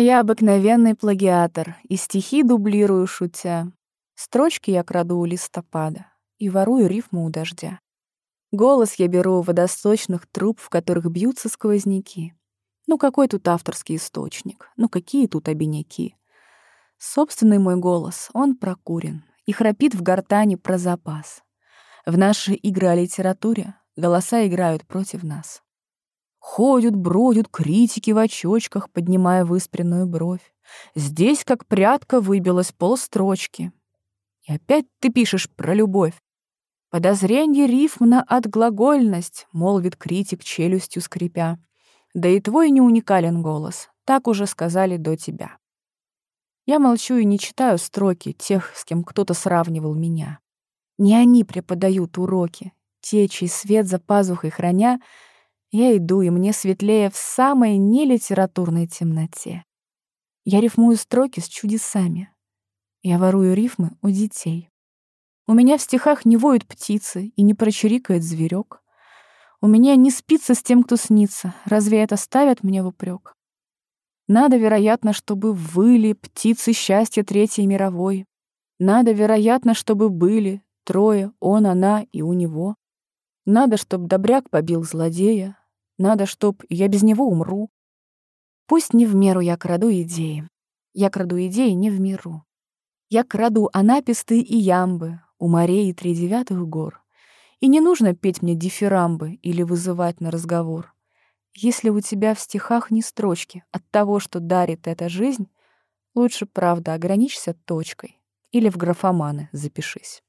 Я обыкновенный плагиатор, и стихи дублирую, шутя. Строчки я краду у листопада и ворую рифму у дождя. Голос я беру у водосточных труб, в которых бьются сквозняки. Ну какой тут авторский источник? Ну какие тут обиняки? Собственный мой голос, он прокурен и храпит в гортане про запас. В наши игры о литературе голоса играют против нас. Ходят, бродят критики в очочках, поднимая выспренную бровь. Здесь, как прядка, выбилась полстрочки. И опять ты пишешь про любовь. Подозрение рифм на отглагольность, молвит критик челюстью скрипя. Да и твой не уникален голос, так уже сказали до тебя. Я молчу и не читаю строки тех, с кем кто-то сравнивал меня. Не они преподают уроки, те, чей свет за пазухой храня, я иду, и мне светлее в самой нелитературной темноте. Я рифмую строки с чудесами. Я ворую рифмы у детей. У меня в стихах не воют птицы и не прочирикает зверек. У меня не спится с тем, кто снится. Разве это ставят мне в упрек? Надо, вероятно, чтобы выли птицы счастья Третьей мировой. Надо, вероятно, чтобы были трое, он, она и у него. Надо, чтоб добряк побил злодея. Надо, чтоб я без него умру. Пусть не в меру я краду идеи. Я краду идеи не в миру. Я краду анаписты и ямбы у морей и тридевятых гор. И не нужно петь мне дифирамбы или вызывать на разговор. Если у тебя в стихах не строчки от того, что дарит эта жизнь, лучше, правда, ограничься точкой или в графоманы запишись.